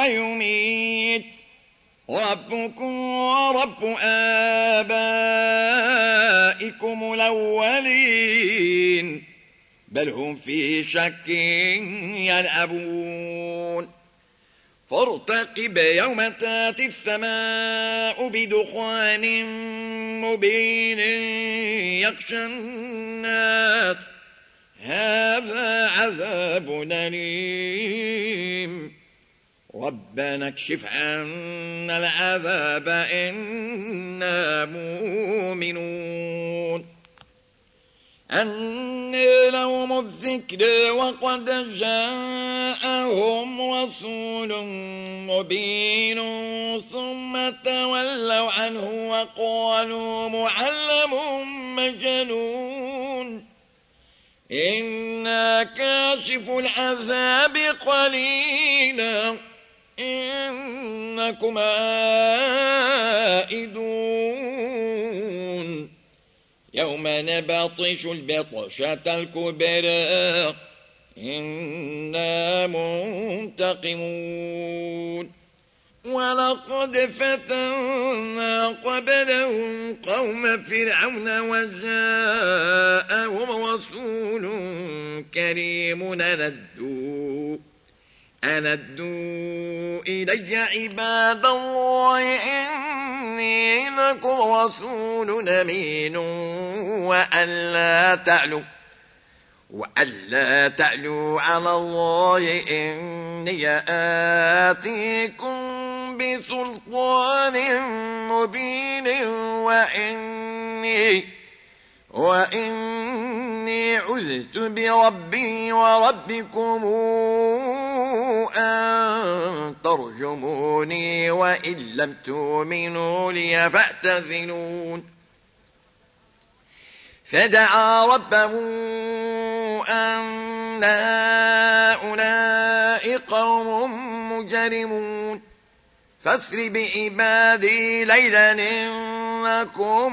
ويميت. ربكم ورب آبائكم الأولين. بل هم في شك يلعبون. فارتقب يوم تأتي السماء بدخان مبين يخشى الناس. هذا عذاب أليم. ربنا اكشف عنا العذاب إنا مؤمنون. أن لهم الذكر وقد جاءهم رسول مبين ثم تولوا عنه وقالوا معلم مجنون. إنا كاشف العذاب قليلا. إنكم آئدون يوم نبطش البطشة الكبرى إنا منتقمون. ولقد فتنا قبلهم قوم فرعون وجاءهم رسول كريم ندوا أندوا إلي عباد الله إني لكم رسول أمين وألا تعلوا وألا تعلوا على الله إني آتيكم بسلطان مبين وإني وإني عزت بربي وربكم أن ترجموني وإن لم تؤمنوا لي فاعتزلون. فدعا ربه أن هؤلاء قوم مجرمون. فاسر بعبادي ليلا إنكم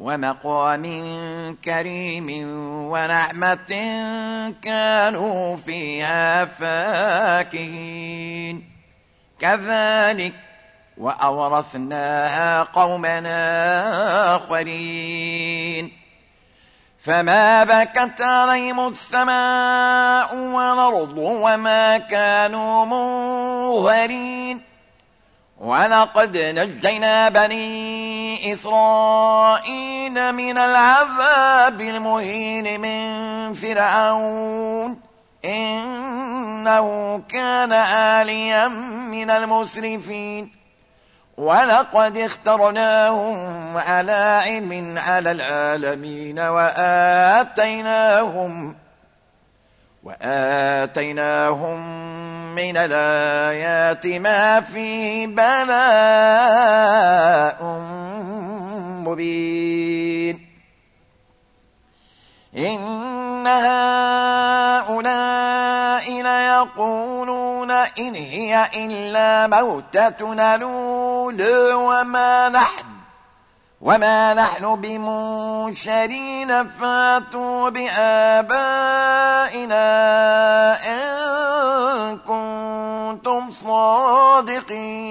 ومقام كريم ونعمة كانوا فيها فاكهين. كذلك وأورثناها قومنا آخرين. فما بكت عليهم السماء والأرض وما كانوا منظرين. ولقد نجينا إسرائيل من العذاب المهين من فرعون. إنه كان آليا من المسرفين. ولقد اخترناهم على علم على العالمين وآتيناهم وآتيناهم من الآيات ما فيه بلاء مبين. إن هؤلاء ليقولون إن هي إلا موتتنا الأولى وما نحن وما نحن بمنشرين فاتوا بآبائنا إن كنتم صادقين.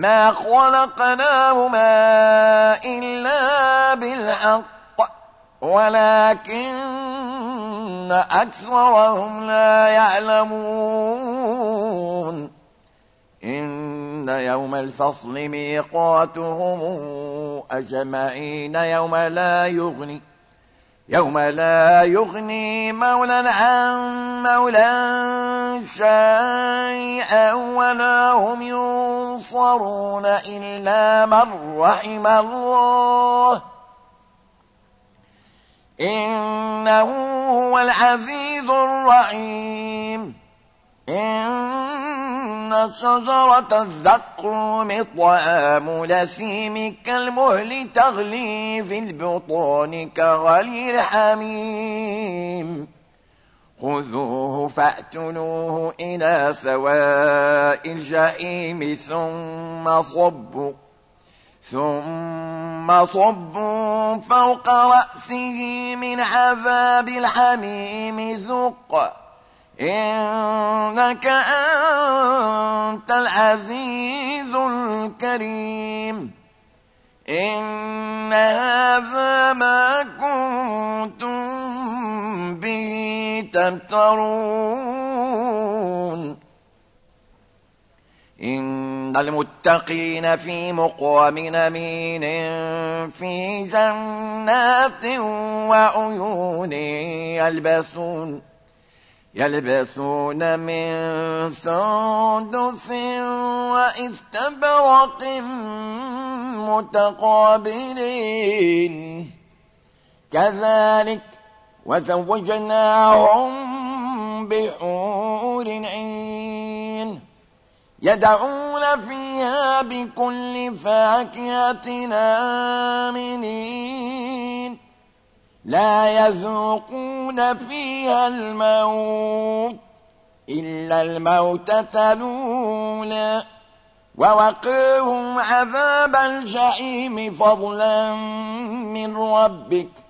ما خلقناهما إلا بالحق ولكن أكثرهم لا يعلمون. إن يوم الفصل ميقاتهم أجمعين يوم لا يغني يوم لا يغني مولا عن مولا شيئا ولا هم ينصرون إلا من رحم الله إنه هو العزيز الرحيم إن شجرة الزقوم طعام لثيم كالمهل تغلي في البطون كغلي الحميم خذوه فأتنوه إلى سواء الجحيم ثم صبوا ثم صبوا فوق رأسه من عذاب الحميم ذق إنك أنت العزيز الكريم إن هذا ما تمترون. إن المتقين في مقام نمين في جنات وعيون يلبسون يلبسون من سندس وإستبرق متقابلين. كذلك وزوجناهم بحور عين يدعون فيها بكل فاكهة آمنين. لا يذوقون فيها الموت إلا الموتة الأولى ووقيهم عذاب الجحيم فضلا من ربك